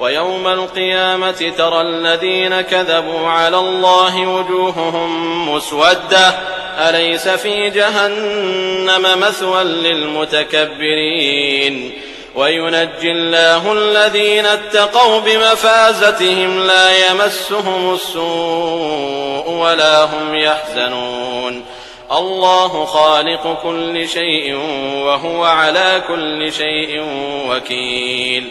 ويوم القيامة ترى الذين كذبوا على الله وجوههم مسودة. أليس في جهنم مثوى للمتكبرين؟ وينجي الله الذين اتقوا بمفازتهم لا يمسهم السوء ولا هم يحزنون. الله خالق كل شيء وهو على كل شيء وكيل.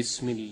بسم الله.